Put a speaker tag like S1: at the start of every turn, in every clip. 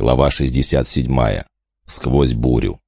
S1: Глава 67. Сквозь бурю.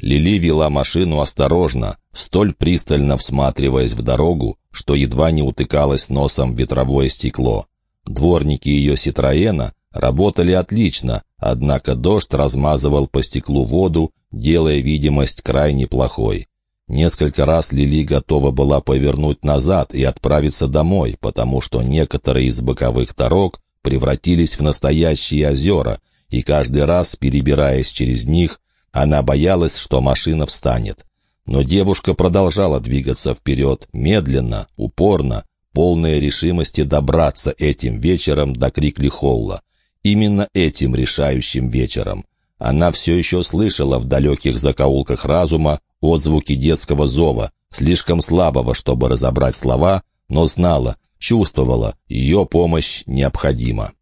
S1: Лили вела машину осторожно, столь пристально всматриваясь в дорогу, что едва не утыкалась носом в ветровое стекло. Дворники ее «Ситроена» работали отлично, однако дождь размазывал по стеклу воду, делая видимость крайне плохой. Несколько раз Лили готова была повернуть назад и отправиться домой, потому что некоторые из боковых дорог превратились в настоящие озера, и каждый раз, перебираясь через них, она боялась, что машина встанет. Но девушка продолжала двигаться вперед, медленно, упорно, полная решимости добраться этим вечером до Крикли-Холла. Именно этим решающим вечером. Она все еще слышала в далеких закоулках разума отзвуки детского зова, слишком слабого, чтобы разобрать слова, но знала, чувствовала, ее помощь необходима.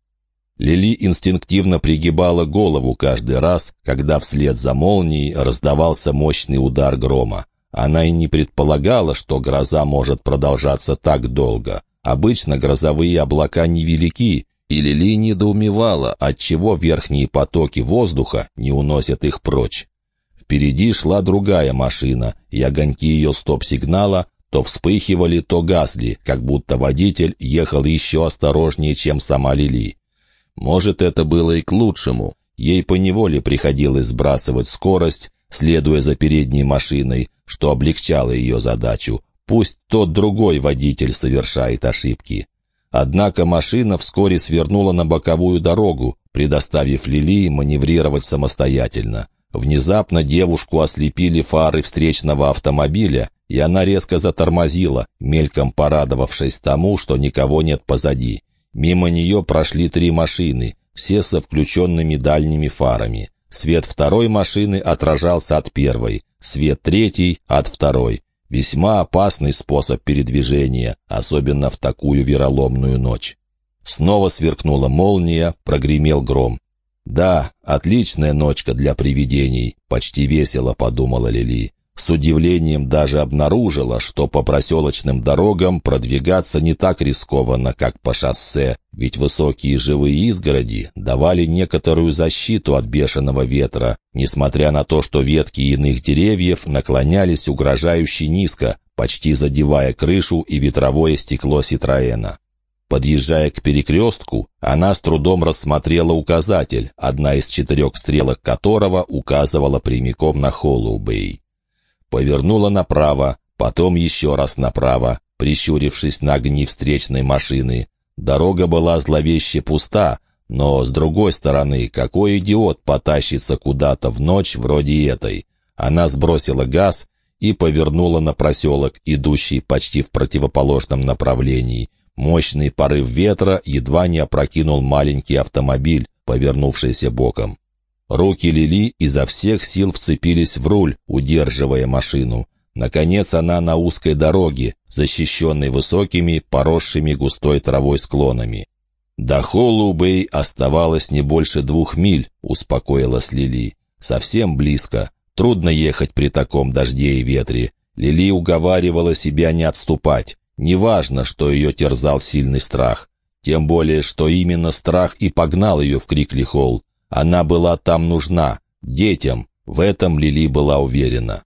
S1: Лили инстинктивно пригибала голову каждый раз, когда вслед за молнией раздавался мощный удар грома. Она и не предполагала, что гроза может продолжаться так долго. Обычно грозовые облака невелики, и Лили недоумевала, отчего верхние потоки воздуха не уносят их прочь. Впереди шла другая машина, и огоньки ее стоп-сигнала то вспыхивали, то гасли, как будто водитель ехал еще осторожнее, чем сама Лили. Может, это было и к лучшему. Ей поневоле приходилось сбрасывать скорость, следуя за передней машиной, что облегчало ее задачу. Пусть тот другой водитель совершает ошибки. Однако машина вскоре свернула на боковую дорогу, предоставив Лили маневрировать самостоятельно. Внезапно девушку ослепили фары встречного автомобиля, и она резко затормозила, мельком порадовавшись тому, что никого нет позади. Мимо нее прошли три машины, все со включенными дальними фарами. Свет второй машины отражался от первой, свет третьей — от второй. Весьма опасный способ передвижения, особенно в такую вероломную ночь. Снова сверкнула молния, прогремел гром. «Да, отличная ночка для привидений», — почти весело подумала Лили. С удивлением даже обнаружила, что по проселочным дорогам продвигаться не так рискованно, как по шоссе, ведь высокие живые изгороди давали некоторую защиту от бешеного ветра, несмотря на то, что ветки иных деревьев наклонялись угрожающе низко, почти задевая крышу и ветровое стекло Ситроена. Подъезжая к перекрестку, она с трудом рассмотрела указатель, одна из четырех стрелок которого указывала прямиком на Холлоубей. Повернула направо, потом еще раз направо, прищурившись на огни встречной машины. Дорога была зловеще пуста, но, с другой стороны, какой идиот потащится куда-то в ночь вроде этой? Она сбросила газ и повернула на проселок, идущий почти в противоположном направлении — Мощный порыв ветра едва не опрокинул маленький автомобиль, повернувшийся боком. Руки Лили изо всех сил вцепились в руль, удерживая машину. Наконец она на узкой дороге, защищенной высокими, поросшими густой травой склонами. До Холлубей оставалось не больше двух миль, успокоилась Лили. Совсем близко. Трудно ехать при таком дожде и ветре. Лили уговаривала себя не отступать. Неважно, что ее терзал сильный страх. Тем более, что именно страх и погнал ее в Крикли-Холл. Она была там нужна. Детям. В этом Лили была уверена.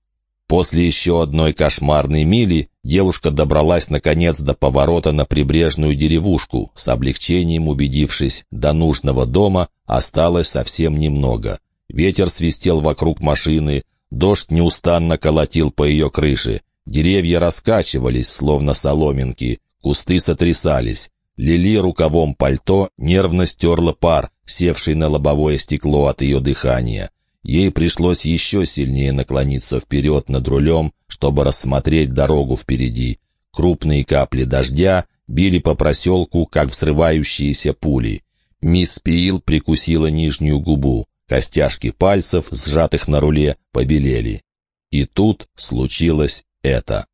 S1: После еще одной кошмарной мили девушка добралась наконец до поворота на прибрежную деревушку, с облегчением убедившись, до нужного дома осталось совсем немного. Ветер свистел вокруг машины, дождь неустанно колотил по ее крыше. Деревья раскачивались, словно соломинки, кусты сотрясались. Лили рукавом пальто нервно стерла пар, севший на лобовое стекло от ее дыхания. Ей пришлось еще сильнее наклониться вперед над рулем, чтобы рассмотреть дорогу впереди. Крупные капли дождя били по проселку, как взрывающиеся пули. Мисс Пиил прикусила нижнюю губу. Костяшки пальцев, сжатых на руле, побелели. И тут случилось это.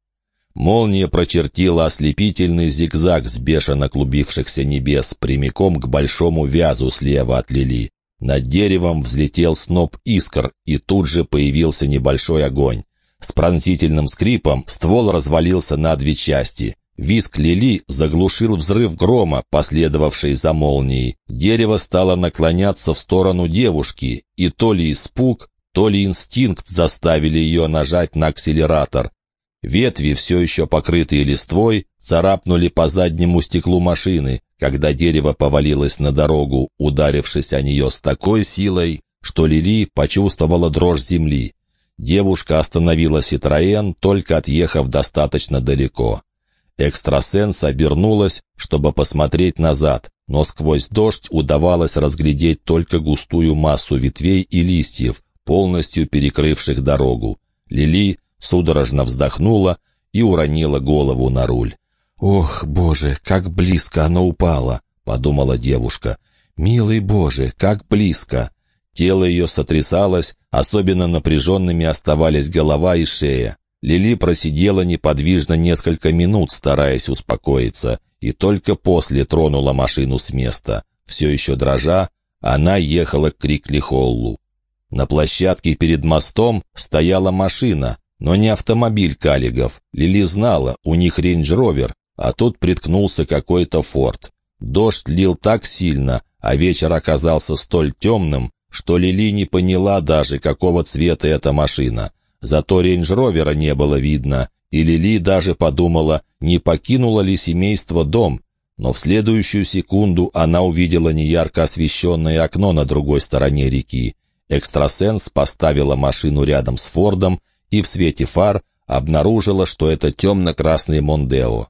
S1: Молния прочертила ослепительный зигзаг с бешено клубившихся небес прямиком к большому вязу слева от Лили. Над деревом взлетел сноп искр, и тут же появился небольшой огонь. С пронзительным скрипом ствол развалился на две части. Виск Лили заглушил взрыв грома, последовавший за молнией. Дерево стало наклоняться в сторону девушки, и то ли испуг, то ли инстинкт заставили ее нажать на акселератор. Ветви, все еще покрытые листвой, царапнули по заднему стеклу машины, когда дерево повалилось на дорогу, ударившись о нее с такой силой, что Лили почувствовала дрожь земли. Девушка остановила Ситроен, только отъехав достаточно далеко. Экстрасенс обернулась, чтобы посмотреть назад, но сквозь дождь удавалось разглядеть только густую массу ветвей и листьев, полностью перекрывших дорогу. Лили судорожно вздохнула и уронила голову на руль. «Ох, Боже, как близко оно упало!» — подумала девушка. «Милый Боже, как близко!» Тело ее сотрясалось, особенно напряженными оставались голова и шея. Лили просидела неподвижно несколько минут, стараясь успокоиться, и только после тронула машину с места. Все еще дрожа, она ехала к Крикли-Холлу. На площадке перед мостом стояла машина, но не автомобиль Калигов. Лили знала, у них рейндж-ровер, а тут приткнулся какой-то форд. Дождь лил так сильно, а вечер оказался столь темным, что Лили не поняла даже, какого цвета эта машина. Зато рейндж-ровера не было видно, и Лили даже подумала, не покинуло ли семейство дом. Но в следующую секунду она увидела неярко освещенное окно на другой стороне реки. Экстрасенс поставила машину рядом с Фордом и в свете фар обнаружила, что это темно-красный Мондео.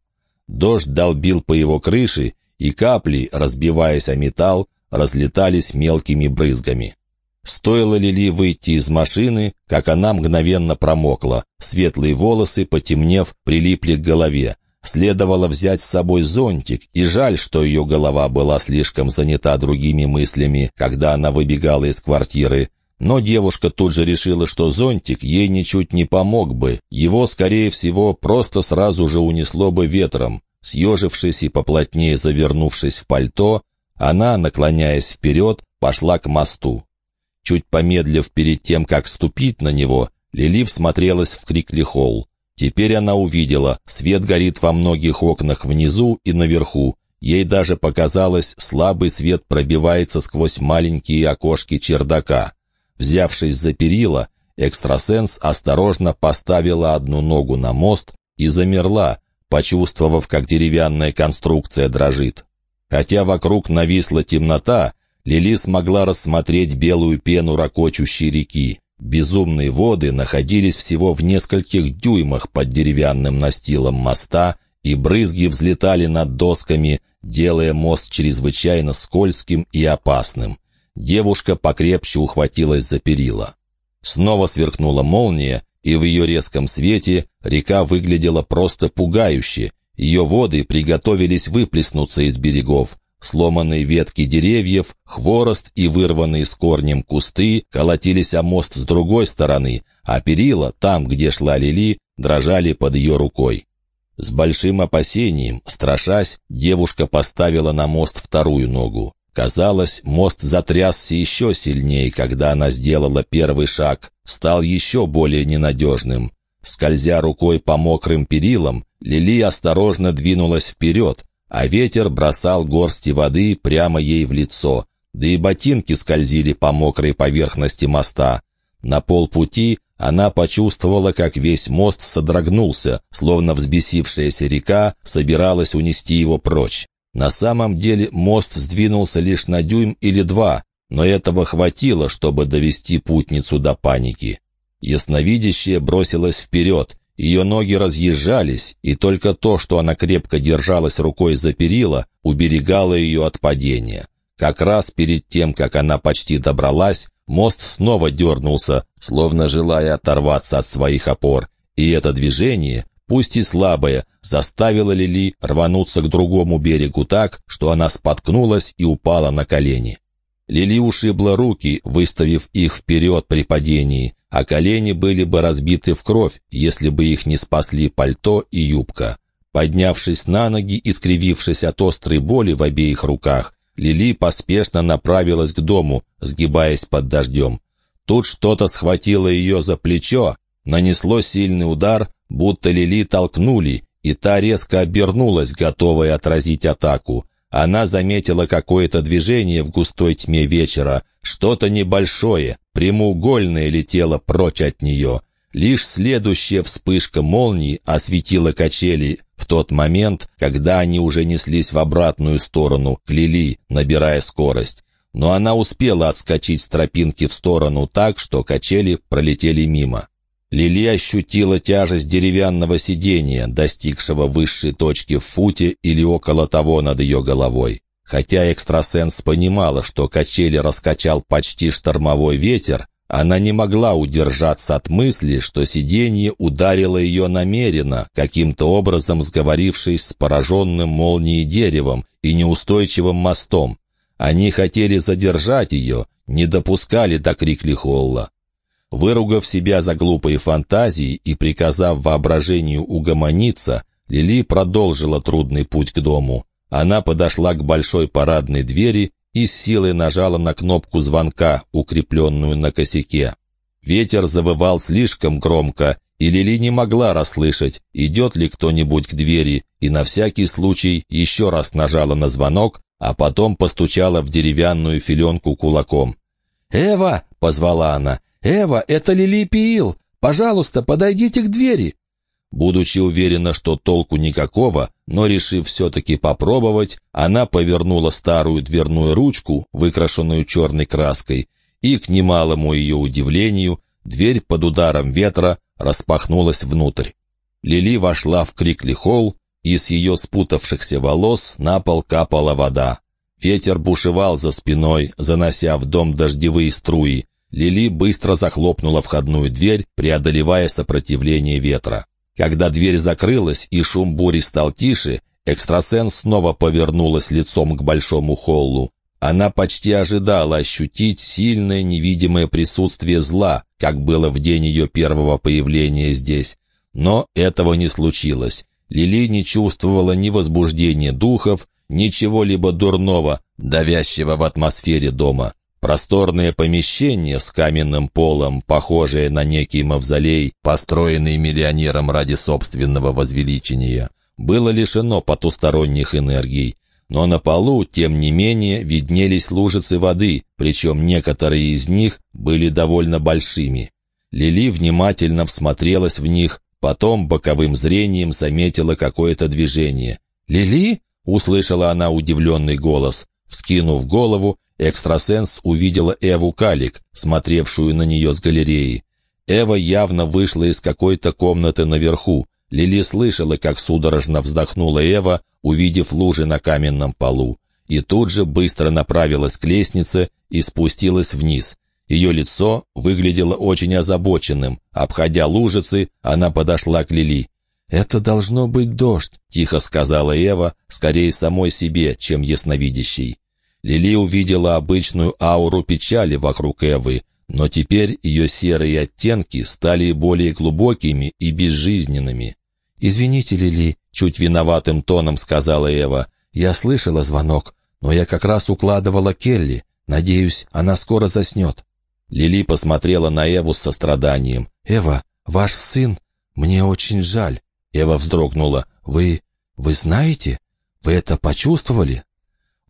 S1: Дождь долбил по его крыше, и капли, разбиваясь о металл, разлетались мелкими брызгами. Стоило Лили выйти из машины, как она мгновенно промокла. Светлые волосы, потемнев, прилипли к голове. Следовало взять с собой зонтик, и жаль, что ее голова была слишком занята другими мыслями, когда она выбегала из квартиры. Но девушка тут же решила, что зонтик ей ничуть не помог бы. Его, скорее всего, просто сразу же унесло бы ветром. Съежившись и поплотнее завернувшись в пальто, она, наклоняясь вперед, пошла к мосту. Чуть помедлив перед тем, как ступить на него, Лили всмотрелась в Крикли-холл. Теперь она увидела, свет горит во многих окнах внизу и наверху. Ей даже показалось, слабый свет пробивается сквозь маленькие окошки чердака. Взявшись за перила, экстрасенс осторожно поставила одну ногу на мост и замерла, почувствовав, как деревянная конструкция дрожит. Хотя вокруг нависла темнота, Лили смогла рассмотреть белую пену ракочущей реки. Безумные воды находились всего в нескольких дюймах под деревянным настилом моста, и брызги взлетали над досками, делая мост чрезвычайно скользким и опасным. Девушка покрепче ухватилась за перила. Снова сверкнула молния, и в ее резком свете река выглядела просто пугающе. Ее воды приготовились выплеснуться из берегов, Сломанные ветки деревьев, хворост и вырванные с корнем кусты колотились о мост с другой стороны, а перила, там, где шла Лили, дрожали под ее рукой. С большим опасением, страшась, девушка поставила на мост вторую ногу. Казалось, мост затрясся еще сильнее, когда она сделала первый шаг, стал еще более ненадежным. Скользя рукой по мокрым перилам, Лили осторожно двинулась вперед, а ветер бросал горсти воды прямо ей в лицо, да и ботинки скользили по мокрой поверхности моста. На полпути она почувствовала, как весь мост содрогнулся, словно взбесившаяся река собиралась унести его прочь. На самом деле мост сдвинулся лишь на дюйм или два, но этого хватило, чтобы довести путницу до паники. Ясновидящая бросилась вперед, ее ноги разъезжались, и только то, что она крепко держалась рукой за перила, уберегало ее от падения. Как раз перед тем, как она почти добралась, мост снова дернулся, словно желая оторваться от своих опор, и это движение, пусть и слабое, заставило Лили рвануться к другому берегу так, что она споткнулась и упала на колени. Лили ушибла руки, выставив их вперед при падении, а колени были бы разбиты в кровь, если бы их не спасли пальто и юбка. Поднявшись на ноги и скривившись от острой боли в обеих руках, Лили поспешно направилась к дому, сгибаясь под дождем. Тут что-то схватило ее за плечо, нанесло сильный удар, будто Лили толкнули, и та резко обернулась, готовая отразить атаку. Она заметила какое-то движение в густой тьме вечера. Что-то небольшое, прямоугольное летело прочь от нее. Лишь следующая вспышка молнии осветила качели в тот момент, когда они уже неслись в обратную сторону, к Лили, набирая скорость. Но она успела отскочить с тропинки в сторону так, что качели пролетели мимо. Лили ощутила тяжесть деревянного сидения, достигшего высшей точки в футе или около того над ее головой. Хотя экстрасенс понимала, что качели раскачал почти штормовой ветер, она не могла удержаться от мысли, что сиденье ударило ее намеренно, каким-то образом сговорившись с пораженным молнией деревом и неустойчивым мостом. Они хотели задержать ее, не допускали до крикли Холла. Выругав себя за глупые фантазии и приказав воображению угомониться, Лили продолжила трудный путь к дому. Она подошла к большой парадной двери и с силой нажала на кнопку звонка, укрепленную на косяке. Ветер завывал слишком громко, и Лили не могла расслышать, идет ли кто-нибудь к двери, и на всякий случай еще раз нажала на звонок, а потом постучала в деревянную филенку кулаком. «Эва!» — позвала она. «Эва, это Лили Пиил! Пожалуйста, подойдите к двери!» Будучи уверена, что толку никакого, но решив все-таки попробовать, она повернула старую дверную ручку, выкрашенную черной краской, и, к немалому ее удивлению, дверь под ударом ветра распахнулась внутрь. Лили вошла в Крикли-холл, и с ее спутавшихся волос на пол капала вода. Ветер бушевал за спиной, занося в дом дождевые струи. Лили быстро захлопнула входную дверь, преодолевая сопротивление ветра. Когда дверь закрылась и шум бури стал тише, экстрасенс снова повернулась лицом к большому холлу. Она почти ожидала ощутить сильное невидимое присутствие зла, как было в день ее первого появления здесь. Но этого не случилось. Лили не чувствовала ни возбуждения духов, ничего либо дурного, давящего в атмосфере дома. Просторное помещение с каменным полом, похожее на некий мавзолей, построенный миллионером ради собственного возвеличения, было лишено потусторонних энергий. Но на полу, тем не менее, виднелись лужицы воды, причем некоторые из них были довольно большими. Лили внимательно всмотрелась в них, потом боковым зрением заметила какое-то движение. «Лили?» — услышала она удивленный голос. Вскинув голову, экстрасенс увидела Эву Калик, смотревшую на нее с галереи. Эва явно вышла из какой-то комнаты наверху. Лили слышала, как судорожно вздохнула Эва, увидев лужи на каменном полу. И тут же быстро направилась к лестнице и спустилась вниз. Ее лицо выглядело очень озабоченным. Обходя лужицы, она подошла к Лили. «Это должно быть дождь», — тихо сказала Эва, скорее самой себе, чем ясновидящей. Лили увидела обычную ауру печали вокруг Эвы, но теперь ее серые оттенки стали более глубокими и безжизненными. «Извините, Лили», — чуть виноватым тоном сказала Эва, — «я слышала звонок, но я как раз укладывала Келли. Надеюсь, она скоро заснет». Лили посмотрела на Эву с состраданием. «Эва, ваш сын, мне очень жаль». Эва вздрогнула. «Вы... вы знаете? Вы это почувствовали?»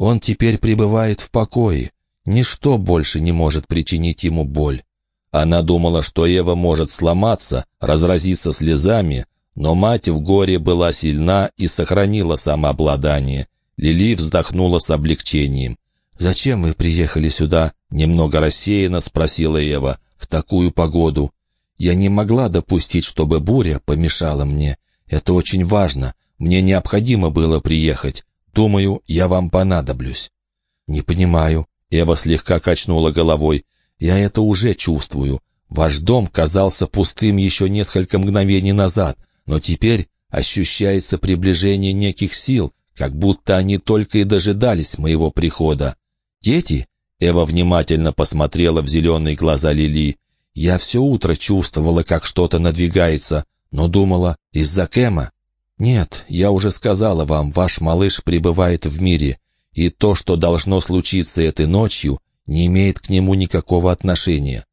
S1: Он теперь пребывает в покое. Ничто больше не может причинить ему боль. Она думала, что Ева может сломаться, разразиться слезами, но мать в горе была сильна и сохранила самообладание. Лили вздохнула с облегчением. «Зачем вы приехали сюда?» — немного рассеянно спросила Ева. «В такую погоду. Я не могла допустить, чтобы буря помешала мне. Это очень важно. Мне необходимо было приехать. Думаю, я вам понадоблюсь». «Не понимаю». Эва слегка качнула головой. «Я это уже чувствую. Ваш дом казался пустым еще несколько мгновений назад, но теперь ощущается приближение неких сил, как будто они только и дожидались моего прихода. Дети?» Эва внимательно посмотрела в зеленые глаза Лили. «Я все утро чувствовала, как что-то надвигается, но думала, из-за Кэма. «Нет, я уже сказала вам, ваш малыш пребывает в мире, и то, что должно случиться этой ночью, не имеет к нему никакого отношения».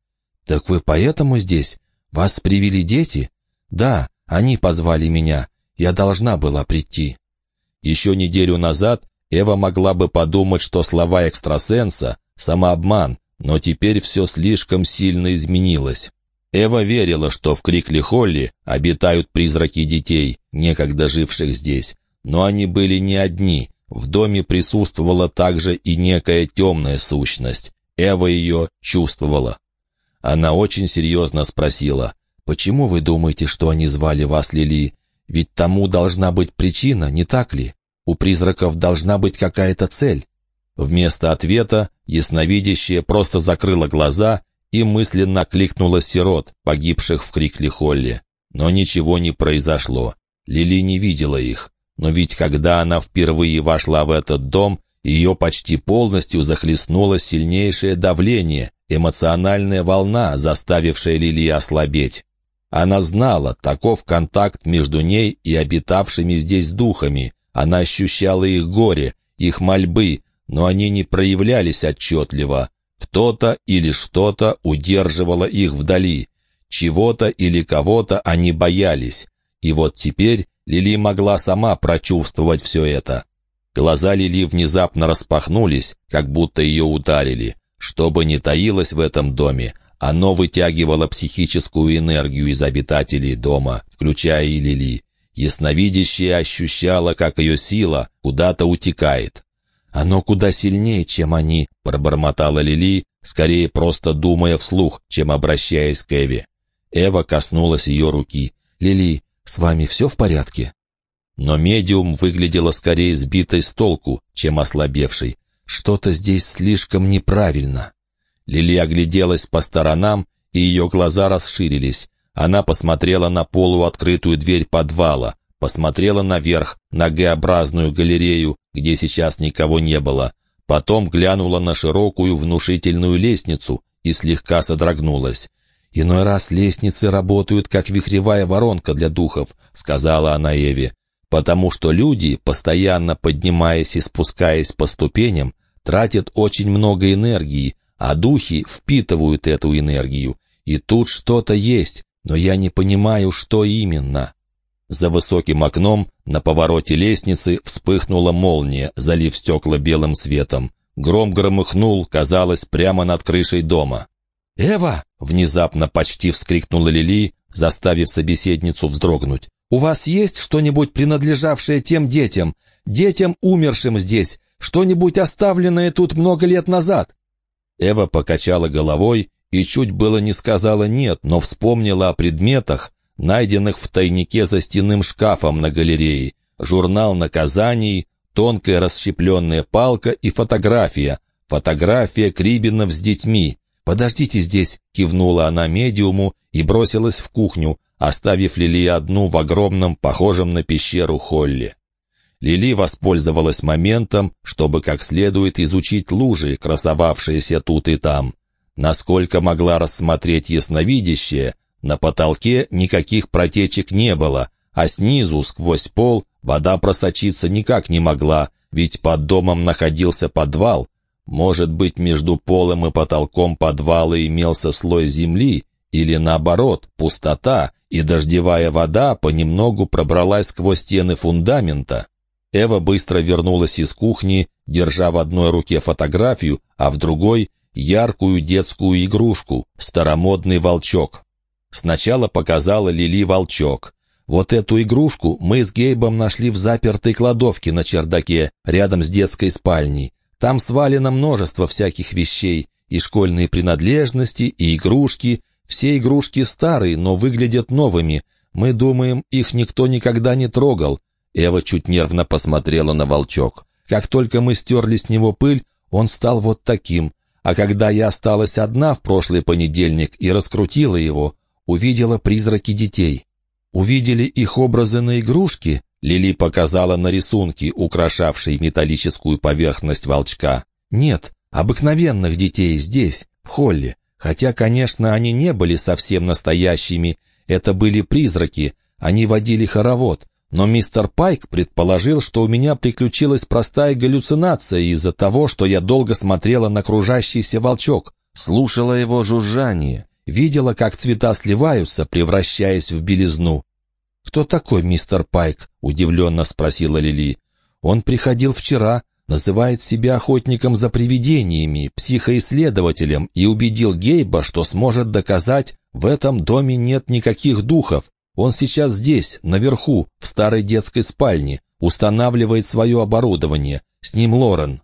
S1: «Так вы поэтому здесь? Вас привели дети?» «Да, они позвали меня.
S2: Я должна была прийти».
S1: Еще неделю назад Эва могла бы подумать, что слова экстрасенса — самообман, но теперь все слишком сильно изменилось. Эва верила, что в Крикли-Холли обитают призраки детей, некогда живших здесь. Но они были не одни. В доме присутствовала также и некая темная сущность. Эва ее чувствовала. Она очень серьезно спросила, «Почему вы думаете, что они звали вас Лили? Ведь тому должна быть причина, не так ли? У призраков должна быть какая-то цель». Вместо ответа ясновидящая просто закрыла глаза и мысленно кликнула сирот, погибших в Крикли-Холле. Но ничего не произошло. Лили не видела их. Но ведь когда она впервые вошла в этот дом, ее почти полностью захлестнуло сильнейшее давление, эмоциональная волна, заставившая Лили ослабеть. Она знала, таков контакт между ней и обитавшими здесь духами. Она ощущала их горе, их мольбы, но они не проявлялись отчетливо. Кто-то или что-то удерживало их вдали. Чего-то или кого-то они боялись. И вот теперь Лили могла сама прочувствовать все это. Глаза Лили внезапно распахнулись, как будто ее ударили. Что бы ни таилось в этом доме, оно вытягивало психическую энергию из обитателей дома, включая и Лили. Ясновидящая ощущала, как ее сила куда-то утекает. «Оно куда сильнее, чем они», — пробормотала Лили, скорее просто думая вслух, чем обращаясь к Эве. Эва коснулась ее руки. «Лили, с вами все в порядке?» Но медиум выглядела скорее сбитой с толку, чем ослабевшей. Что-то здесь слишком неправильно. Лили огляделась по сторонам, и ее глаза расширились. Она посмотрела на полуоткрытую дверь подвала, посмотрела наверх, на Г-образную галерею, где сейчас никого не было. Потом глянула на широкую внушительную лестницу и слегка содрогнулась. «Иной раз лестницы работают, как вихревая воронка для духов», — сказала она Эве, «потому что люди, постоянно поднимаясь и спускаясь по ступеням, тратят очень много энергии, а духи впитывают эту энергию. И тут что-то есть, но я не понимаю, что именно». За высоким окном на повороте лестницы вспыхнула молния, залив стекла белым светом. Гром громыхнул, казалось, прямо над крышей дома. «Эва!» — внезапно почти вскрикнула Лили, заставив собеседницу вздрогнуть. «У вас есть что-нибудь, принадлежавшее тем детям, детям, умершим здесь, что-нибудь оставленное тут много лет назад?» Эва покачала головой и чуть было не сказала «нет», но вспомнила о предметах, найденных в тайнике за стенным шкафом на галерее, журнал наказаний, тонкая расщепленная палка и фотография. Фотография Крибинов с детьми. «Подождите здесь», — кивнула она медиуму и бросилась в кухню, оставив Лили одну в огромном, похожем на пещеру холле. Лили воспользовалась моментом, чтобы как следует изучить лужи, красовавшиеся тут и там. Насколько могла рассмотреть ясновидящее, на потолке никаких протечек не было, а снизу, сквозь пол, вода просочиться никак не могла, ведь под домом находился подвал. Может быть, между полом и потолком подвала имелся слой земли, или наоборот, пустота, и дождевая вода понемногу пробралась сквозь стены фундамента. Эва быстро вернулась из кухни, держа в одной руке фотографию, а в другой — яркую детскую игрушку, старомодный волчок. Сначала показала Лили волчок. Вот эту игрушку мы с Гейбом нашли в запертой кладовке на чердаке, рядом с детской спальней. Там свалено множество всяких вещей, и школьные принадлежности, и игрушки. Все игрушки старые, но выглядят новыми. Мы думаем, их никто никогда не трогал. Эва чуть нервно посмотрела на волчок. Как только мы стерли с него пыль, он стал вот таким. А когда я осталась одна в прошлый понедельник и раскрутила его, увидела призраки детей. Увидели их образы на игрушке, Лили показала на рисунки, украшавшие металлическую поверхность волчка. Нет, обыкновенных детей здесь, в холле. Хотя, конечно, они не были совсем настоящими. Это были призраки, они водили хоровод. Но мистер Пайк предположил, что у меня приключилась простая галлюцинация из-за того, что я долго смотрела на кружащийся волчок, слушала его жужжание видела, как цвета сливаются, превращаясь в белизну.
S2: «Кто такой мистер Пайк?» — удивленно спросила Лили. «Он приходил вчера, называет себя охотником за привидениями, психоисследователем и убедил Гейба, что сможет доказать, в этом доме нет никаких духов. Он сейчас здесь, наверху, в старой детской спальне, устанавливает свое оборудование. С ним Лорен».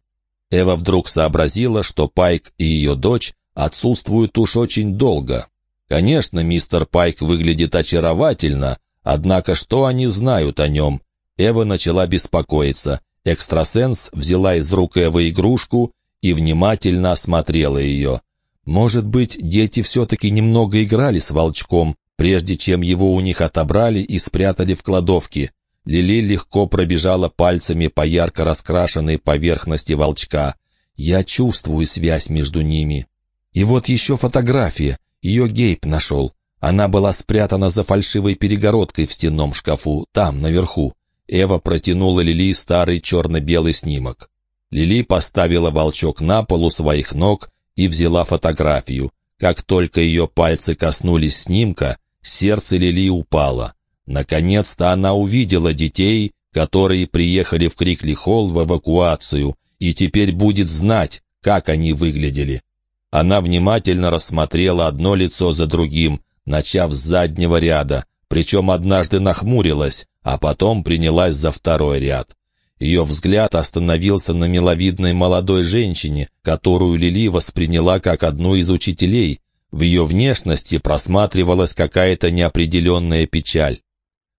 S2: Эва вдруг сообразила, что Пайк и ее дочь отсутствуют уж очень долго. Конечно, мистер Пайк выглядит очаровательно, Однако что они знают о нем? Эва начала беспокоиться. Экстрасенс взяла из рук Эвы игрушку и внимательно осмотрела ее. Может быть, дети все-таки немного играли с волчком, прежде чем его у них отобрали и спрятали в кладовке. Лили легко пробежала пальцами по ярко раскрашенной поверхности волчка. Я чувствую связь между ними. И вот еще фотография. Ее Гейб нашел. Она была спрятана за фальшивой перегородкой в стенном шкафу, там, наверху. Эва протянула Лили старый черно-белый снимок. Лили поставила волчок на пол у своих ног и взяла фотографию. Как только ее пальцы коснулись снимка, сердце Лили упало. Наконец-то она увидела детей, которые приехали в Крикли-Холл в эвакуацию, и теперь будет знать, как они выглядели. Она внимательно рассмотрела одно лицо за другим, начав с заднего ряда, причем однажды нахмурилась, а потом принялась за второй ряд. Ее взгляд остановился на миловидной молодой женщине, которую Лили восприняла как одну из учителей. В ее внешности просматривалась какая-то неопределенная печаль.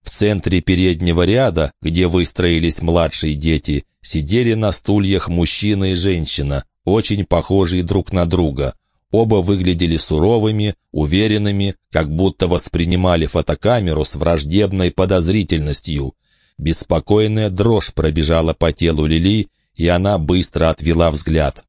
S2: В центре переднего ряда, где выстроились младшие дети, сидели на стульях мужчина и женщина, очень похожие друг на друга. Оба выглядели суровыми, уверенными, как будто воспринимали фотокамеру с враждебной подозрительностью. Беспокойная дрожь пробежала по телу Лили, и она быстро отвела взгляд.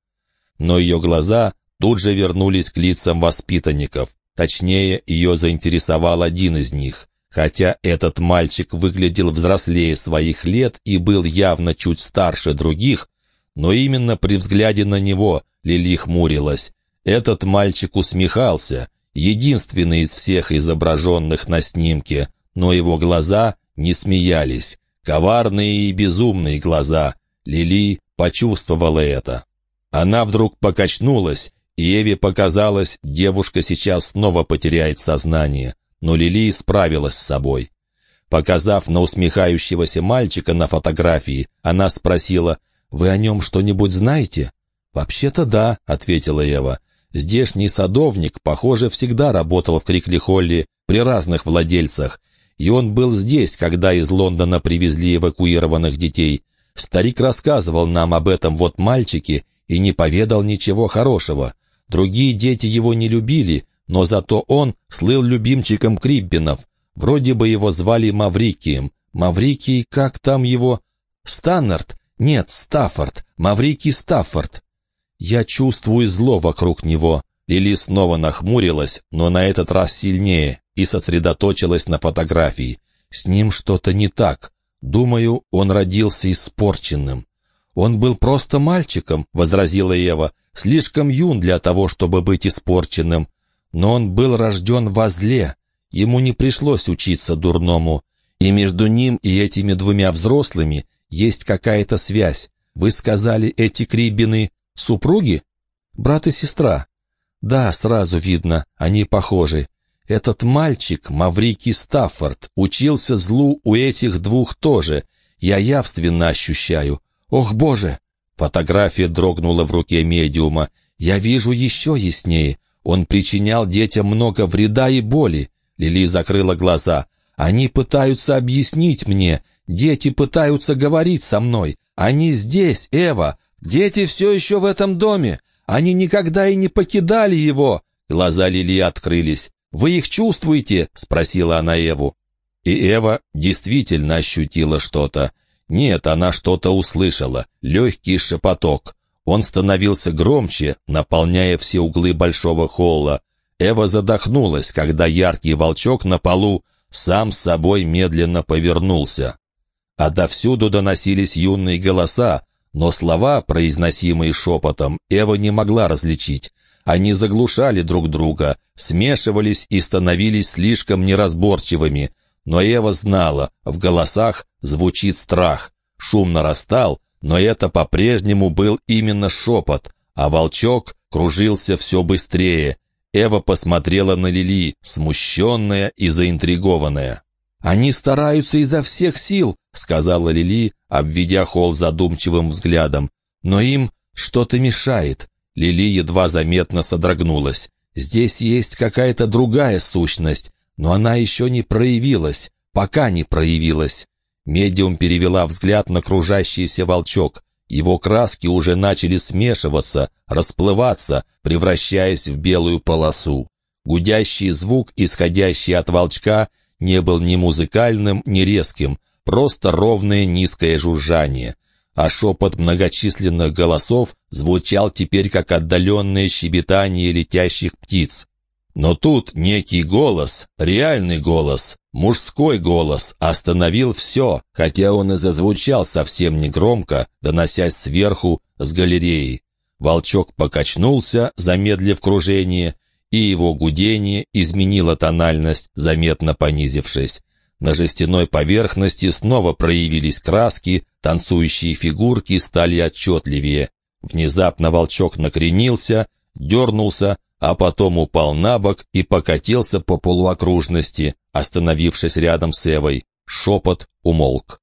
S2: Но ее глаза тут же вернулись к лицам воспитанников. Точнее, ее заинтересовал один из них. Хотя этот мальчик выглядел взрослее своих лет и был явно чуть старше других, но именно при взгляде на него Лили хмурилась. Этот мальчик усмехался, единственный из всех изображенных на снимке, но его глаза не смеялись. Коварные и безумные глаза. Лили почувствовала это. Она вдруг покачнулась, и Эве показалось, девушка сейчас снова потеряет сознание. Но Лили справилась с собой. Показав на усмехающегося мальчика на фотографии, она спросила, «Вы о нем что-нибудь знаете?» «Вообще-то да», — ответила Ева. Здешний садовник, похоже, всегда работал в Крикли-Холле при разных владельцах, и он был здесь, когда из Лондона привезли эвакуированных детей. Старик рассказывал нам об этом вот мальчике и не поведал ничего хорошего. Другие дети его не любили, но зато он слыл любимчиком Криббинов. Вроде бы его звали Маврикием. Маврикий, как там его? Станнард? Нет, Стаффорд. Маврикий Стаффорд. Я чувствую зло вокруг него. Лили снова нахмурилась, но на этот раз сильнее, и сосредоточилась на фотографии. С ним что-то не так. Думаю, он родился испорченным. «Он был просто мальчиком», — возразила Ева, — «слишком юн для того, чтобы быть испорченным. Но он был рожден во зле. Ему не пришлось учиться дурному. И между ним и этими двумя взрослыми есть какая-то связь. Вы сказали, эти крибины Супруги? Брат и сестра. Да, сразу видно, они похожи. Этот мальчик, Маврикий Стаффорд, учился злу у этих двух тоже. Я явственно ощущаю. Ох, боже! Фотография дрогнула в руке медиума. Я вижу еще яснее. Он причинял детям много вреда и боли. Лили закрыла глаза. Они пытаются объяснить мне. Дети пытаются говорить со мной. Они здесь, Эва. Дети все еще в этом доме. Они никогда и не покидали его. Глаза Лили открылись. «Вы их чувствуете?» — спросила она Эву. И Эва действительно ощутила что-то. Нет, она что-то услышала. Легкий шепоток. Он становился громче, наполняя все углы большого холла. Эва задохнулась, когда яркий волчок на полу сам с собой медленно повернулся. А довсюду доносились юные голоса, но слова, произносимые шепотом, Эва не могла различить. Они заглушали друг друга, смешивались и становились слишком неразборчивыми. Но Ева знала, в голосах звучит страх. Шум нарастал, но это по-прежнему был именно шепот, а волчок кружился все быстрее. Эва посмотрела на Лили, смущенная и заинтригованная. «Они стараются изо всех сил», — сказала Лили, обведя холл задумчивым взглядом. «Но им что-то мешает». Лили едва заметно содрогнулась. «Здесь есть какая-то другая сущность, но она еще не проявилась, пока не проявилась». Медиум перевела взгляд на кружащийся волчок. Его краски уже начали смешиваться, расплываться, превращаясь в белую полосу. Гудящий звук, исходящий от волчка, не был ни музыкальным, ни резким, просто ровное низкое жужжание. А шепот многочисленных голосов звучал теперь как отдаленное щебетание летящих птиц. Но тут некий голос, реальный голос, мужской голос, остановил все, хотя он и зазвучал совсем негромко, доносясь сверху с галереи. Волчок покачнулся, замедлив кружение, и его гудение изменило тональность, заметно понизившись. На жестяной поверхности снова проявились краски, танцующие фигурки стали отчетливее. Внезапно волчок накренился, дернулся, а потом упал на бок и покатился по полуокружности, остановившись рядом с Эвой. Шепот умолк.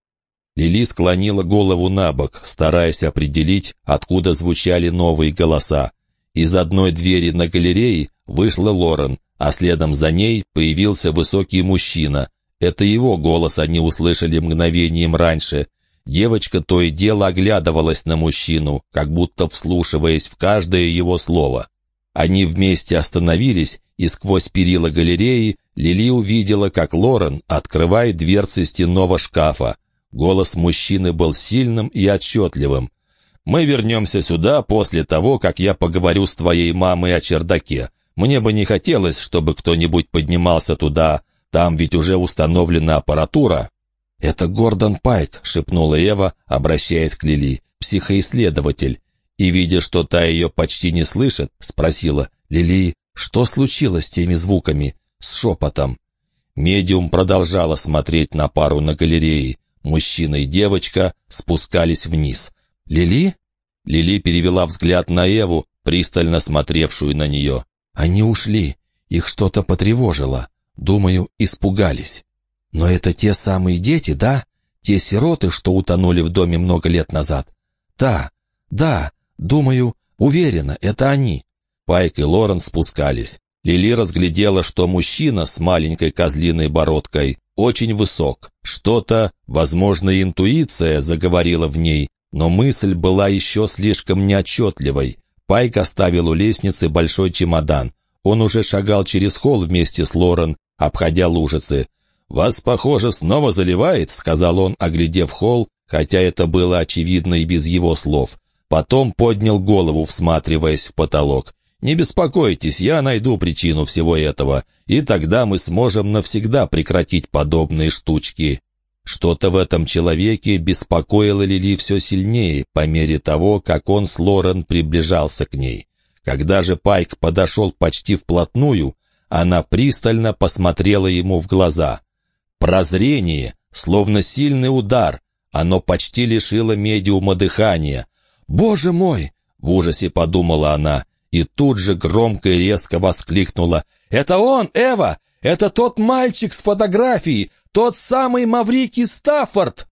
S2: Лили склонила голову на бок, стараясь определить, откуда звучали новые голоса. Из одной двери на галерее вышла Лорен, а следом за ней появился высокий мужчина. Это его голос они услышали мгновением раньше. Девочка то и дело оглядывалась на мужчину, как будто вслушиваясь в каждое его слово. Они вместе остановились, и сквозь перила галереи Лили увидела, как Лорен открывает дверцы стенного шкафа. Голос мужчины был сильным и отчетливым. «Мы вернемся сюда после того, как я поговорю с твоей мамой о чердаке. Мне бы не хотелось, чтобы кто-нибудь поднимался туда. Там ведь уже установлена аппаратура». «Это Гордон Пайк», — шепнула Эва, обращаясь к Лили, — «психоисследователь и, видя, что та ее почти не слышит, спросила, «Лили, что случилось с теми звуками, с шепотом?» Медиум продолжала смотреть на пару на галерее. Мужчина и девочка спускались вниз. «Лили?» Лили перевела взгляд на Эву, пристально смотревшую на нее. «Они ушли. Их что-то потревожило. Думаю, испугались. Но это те самые дети, да? Те сироты, что утонули в доме много лет назад? Да, да, «Думаю, уверена, это они». Пайк и Лорен спускались. Лили разглядела, что мужчина с маленькой козлиной бородкой очень высок. Что-то, возможно, интуиция заговорила в ней, но мысль была еще слишком неотчетливой. Пайк оставил у лестницы большой чемодан. Он уже шагал через холл вместе с Лорен, обходя лужицы. «Вас, похоже, снова заливает», — сказал он, оглядев холл, хотя это было очевидно и без его слов. Потом поднял голову, всматриваясь в потолок. «Не беспокойтесь, я найду причину всего этого, и тогда мы сможем навсегда прекратить подобные штучки». Что-то в этом человеке беспокоило Лили все сильнее по мере того, как он с Лорен приближался к ней. Когда же Пайк подошел почти вплотную, она пристально посмотрела ему в глаза. Прозрение, словно сильный удар, оно почти лишило медиума дыхания, «Боже мой!» — в ужасе подумала она, и тут же громко и резко воскликнула. «Это он, Эва! Это тот мальчик с фотографией! Тот самый Маврикий Стаффорд!»